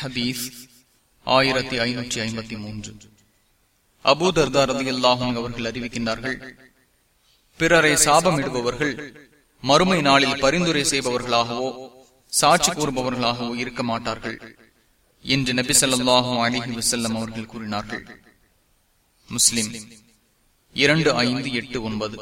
ஹதீஸ் ஆயிரத்தி ஐநூற்றி ஐம்பத்தி மூன்று. அபூதர்தா ரதி அல்லாஹும் அவர்கள் அறிவிக்கின்றார்கள் பிறரை சாபமிடுபவர்கள் மறுமை நாளில் பரிந்துரை செய்பவர்களாகவோ சாட்சி கூறுபவர்களாகவோ இருக்க மாட்டார்கள் என்று நபி சொல்லாஹும் அலிஹி வசல்லம் அவர்கள் கூறினார்கள். முஸ்லிம் இரண்டு ஐந்து எட்டு ஒன்பது.